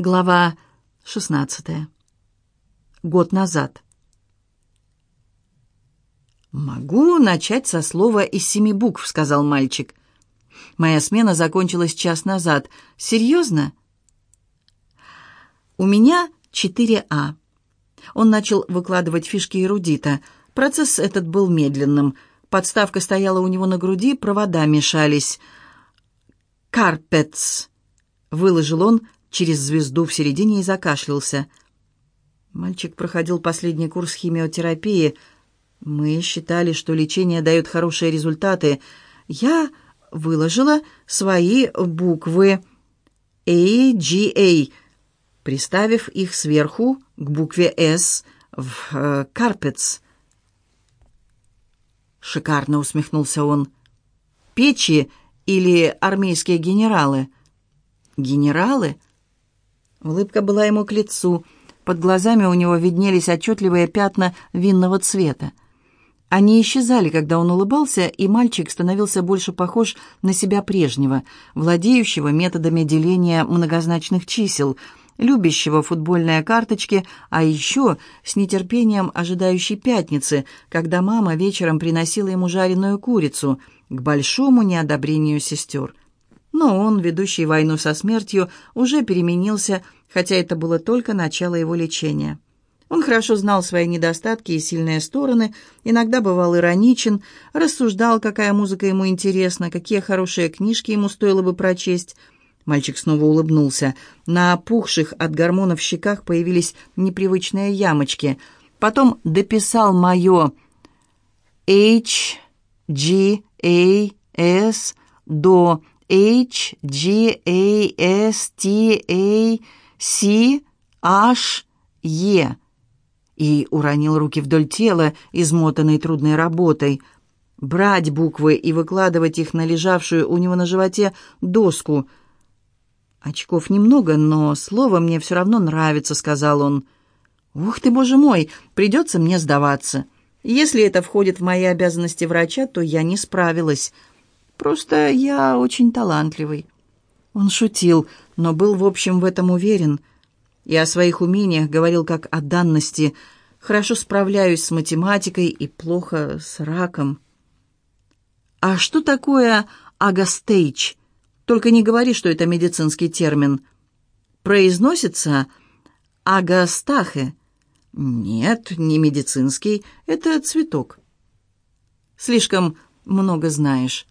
Глава 16. Год назад. «Могу начать со слова из семи букв», — сказал мальчик. «Моя смена закончилась час назад. Серьезно?» «У меня 4А». Он начал выкладывать фишки эрудита. Процесс этот был медленным. Подставка стояла у него на груди, провода мешались. «Карпетс», — выложил он, — через звезду в середине и закашлялся. Мальчик проходил последний курс химиотерапии. Мы считали, что лечение дает хорошие результаты. Я выложила свои буквы AGA, приставив их сверху к букве S в. Э, Шикарно усмехнулся он. «Печи или армейские генералы?» «Генералы?» Улыбка была ему к лицу. Под глазами у него виднелись отчетливые пятна винного цвета. Они исчезали, когда он улыбался, и мальчик становился больше похож на себя прежнего, владеющего методами деления многозначных чисел, любящего футбольные карточки, а еще с нетерпением ожидающей пятницы, когда мама вечером приносила ему жареную курицу, к большому неодобрению сестер. Но он, ведущий войну со смертью, уже переменился, хотя это было только начало его лечения. Он хорошо знал свои недостатки и сильные стороны, иногда бывал ироничен, рассуждал, какая музыка ему интересна, какие хорошие книжки ему стоило бы прочесть. Мальчик снова улыбнулся. На опухших от гормонов щеках появились непривычные ямочки. Потом дописал мое H, G, A, S до H, G, A, S, T, A, C, H, E. И уронил руки вдоль тела, измотанной трудной работой. Брать буквы и выкладывать их на лежавшую у него на животе доску. «Очков немного, но слово мне все равно нравится», — сказал он. «Ух ты, боже мой, придется мне сдаваться. Если это входит в мои обязанности врача, то я не справилась». Просто я очень талантливый». Он шутил, но был, в общем, в этом уверен. И о своих умениях говорил как о данности. «Хорошо справляюсь с математикой и плохо с раком». «А что такое агастейч? Только не говори, что это медицинский термин. Произносится агастахе». «Нет, не медицинский, это цветок». «Слишком много знаешь».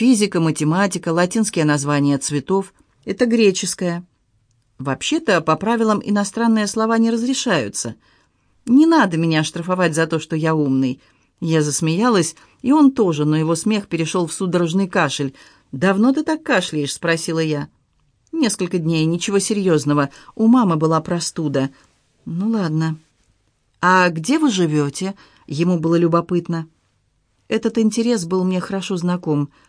Физика, математика, латинские названия цветов — это греческое. Вообще-то, по правилам, иностранные слова не разрешаются. Не надо меня штрафовать за то, что я умный. Я засмеялась, и он тоже, но его смех перешел в судорожный кашель. «Давно ты так кашляешь?» — спросила я. «Несколько дней, ничего серьезного. У мамы была простуда». «Ну ладно». «А где вы живете?» — ему было любопытно. Этот интерес был мне хорошо знаком —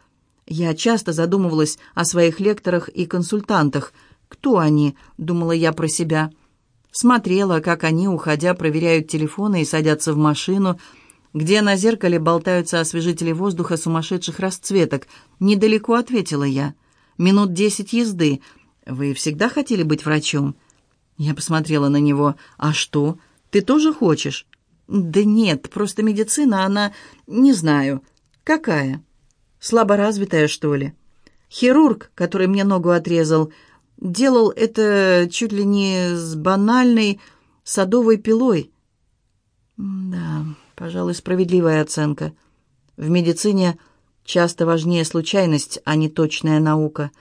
я часто задумывалась о своих лекторах и консультантах. Кто они, думала я про себя. Смотрела, как они, уходя, проверяют телефоны и садятся в машину, где на зеркале болтаются освежители воздуха сумасшедших расцветок. «Недалеко», — ответила я. «Минут десять езды. Вы всегда хотели быть врачом?» Я посмотрела на него. «А что? Ты тоже хочешь?» «Да нет, просто медицина, она... не знаю. Какая?» Слаборазвитая, что ли? Хирург, который мне ногу отрезал, делал это чуть ли не с банальной садовой пилой. Да, пожалуй, справедливая оценка. В медицине часто важнее случайность, а не точная наука.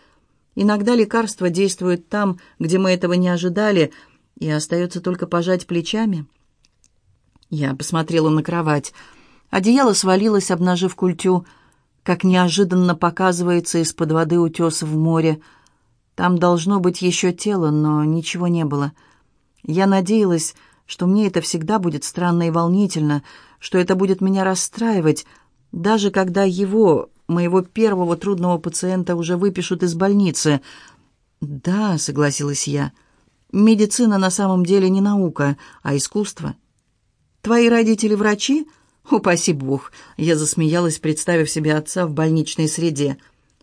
Иногда лекарства действуют там, где мы этого не ожидали, и остается только пожать плечами. Я посмотрела на кровать. Одеяло свалилось, обнажив культю — как неожиданно показывается из-под воды утес в море. Там должно быть еще тело, но ничего не было. Я надеялась, что мне это всегда будет странно и волнительно, что это будет меня расстраивать, даже когда его, моего первого трудного пациента, уже выпишут из больницы. «Да», — согласилась я, — «медицина на самом деле не наука, а искусство». «Твои родители врачи?» «Упаси бог!» Я засмеялась, представив себе отца в больничной среде.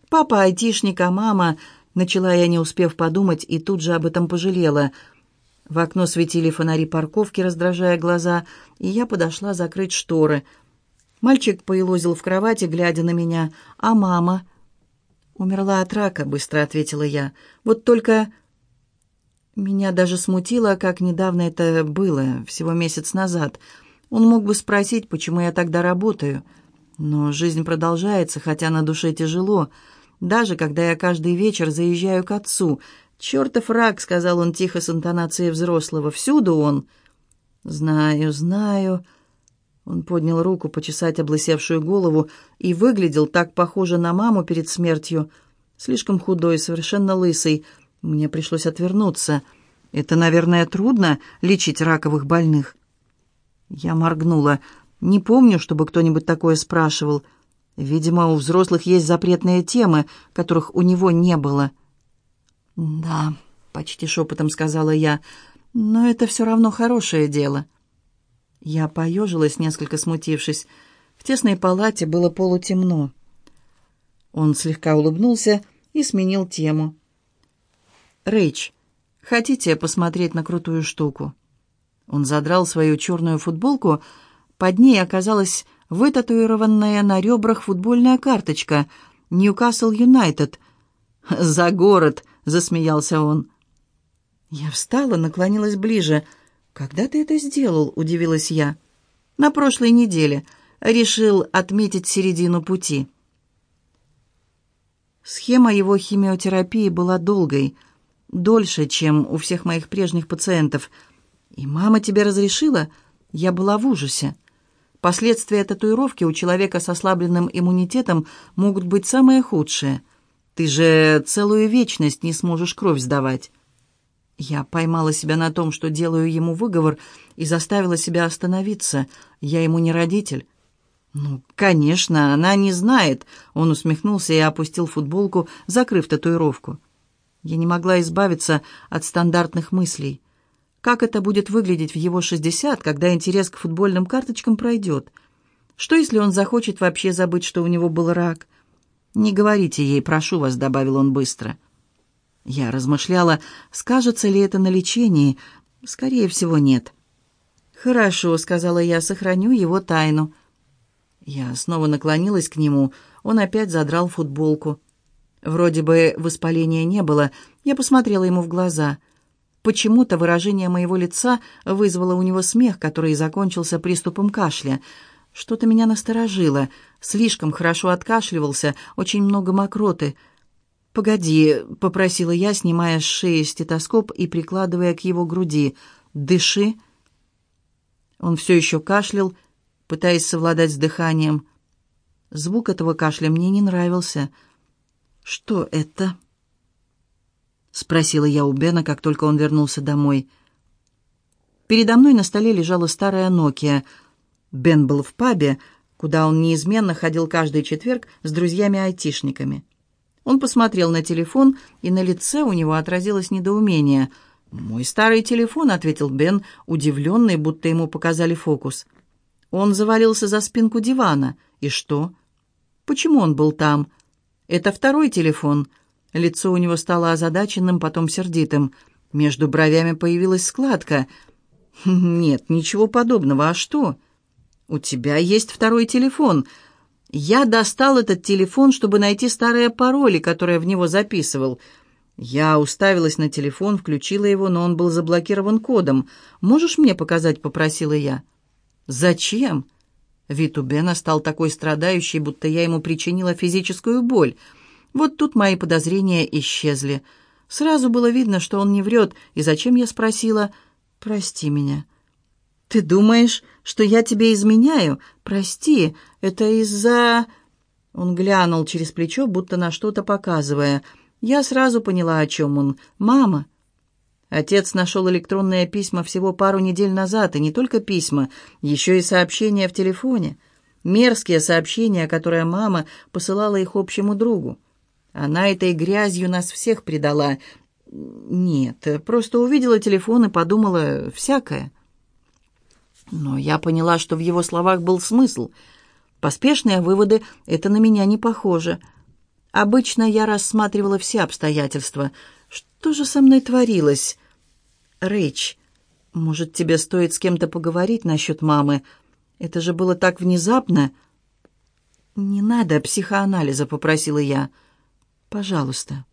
«Папа айтишник, а мама...» Начала я, не успев подумать, и тут же об этом пожалела. В окно светили фонари парковки, раздражая глаза, и я подошла закрыть шторы. Мальчик поелозил в кровати, глядя на меня. «А мама?» «Умерла от рака», — быстро ответила я. «Вот только...» Меня даже смутило, как недавно это было, всего месяц назад. Он мог бы спросить, почему я тогда работаю. Но жизнь продолжается, хотя на душе тяжело. Даже когда я каждый вечер заезжаю к отцу. «Чертов рак», — сказал он тихо с интонацией взрослого, — «всюду он». «Знаю, знаю». Он поднял руку почесать облысевшую голову и выглядел так похоже на маму перед смертью. Слишком худой, совершенно лысый. Мне пришлось отвернуться. Это, наверное, трудно лечить раковых больных. Я моргнула. Не помню, чтобы кто-нибудь такое спрашивал. Видимо, у взрослых есть запретные темы, которых у него не было. «Да», — почти шепотом сказала я, — «но это все равно хорошее дело». Я поежилась, несколько смутившись. В тесной палате было полутемно. Он слегка улыбнулся и сменил тему. «Рэйч, хотите посмотреть на крутую штуку?» Он задрал свою черную футболку. Под ней оказалась вытатуированная на ребрах футбольная карточка «Ньюкасл Юнайтед». «За город!» — засмеялся он. Я встала, наклонилась ближе. «Когда ты это сделал?» — удивилась я. «На прошлой неделе. Решил отметить середину пути». Схема его химиотерапии была долгой, дольше, чем у всех моих прежних пациентов. «И мама тебе разрешила?» Я была в ужасе. Последствия татуировки у человека с ослабленным иммунитетом могут быть самые худшие. Ты же целую вечность не сможешь кровь сдавать. Я поймала себя на том, что делаю ему выговор, и заставила себя остановиться. Я ему не родитель. «Ну, конечно, она не знает», — он усмехнулся и опустил футболку, закрыв татуировку. Я не могла избавиться от стандартных мыслей. Как это будет выглядеть в его шестьдесят, когда интерес к футбольным карточкам пройдет? Что, если он захочет вообще забыть, что у него был рак? «Не говорите ей, прошу вас», — добавил он быстро. Я размышляла, скажется ли это на лечении. Скорее всего, нет. «Хорошо», — сказала я, — «сохраню его тайну». Я снова наклонилась к нему. Он опять задрал футболку. Вроде бы воспаления не было. Я посмотрела ему в глаза. Почему-то выражение моего лица вызвало у него смех, который закончился приступом кашля. Что-то меня насторожило. Слишком хорошо откашливался, очень много мокроты. «Погоди», — попросила я, снимая с шеи стетоскоп и прикладывая к его груди. «Дыши». Он все еще кашлял, — пытаясь совладать с дыханием. Звук этого кашля мне не нравился. «Что это?» — спросила я у Бена, как только он вернулся домой. Передо мной на столе лежала старая Nokia. Бен был в пабе, куда он неизменно ходил каждый четверг с друзьями-айтишниками. Он посмотрел на телефон, и на лице у него отразилось недоумение. «Мой старый телефон», — ответил Бен, удивленный, будто ему показали фокус. Он завалился за спинку дивана. И что? Почему он был там? Это второй телефон. Лицо у него стало озадаченным, потом сердитым. Между бровями появилась складка. «Нет, ничего подобного. А что?» «У тебя есть второй телефон. Я достал этот телефон, чтобы найти старые пароли, которые в него записывал». Я уставилась на телефон, включила его, но он был заблокирован кодом. «Можешь мне показать?» — попросила я. «Зачем?» Вид у Бена стал такой страдающий, будто я ему причинила физическую боль. Вот тут мои подозрения исчезли. Сразу было видно, что он не врет, и зачем я спросила «Прости меня». «Ты думаешь, что я тебе изменяю? Прости, это из-за...» Он глянул через плечо, будто на что-то показывая. Я сразу поняла, о чем он. «Мама». Отец нашел электронные письма всего пару недель назад, и не только письма, еще и сообщения в телефоне. Мерзкие сообщения, которые мама посылала их общему другу. Она этой грязью нас всех предала. Нет, просто увидела телефон и подумала всякое. Но я поняла, что в его словах был смысл. Поспешные выводы — это на меня не похоже. Обычно я рассматривала все обстоятельства. Что же со мной творилось? Рэйч, может, тебе стоит с кем-то поговорить насчет мамы? Это же было так внезапно. «Не надо психоанализа», — попросила я. «Пожалуйста».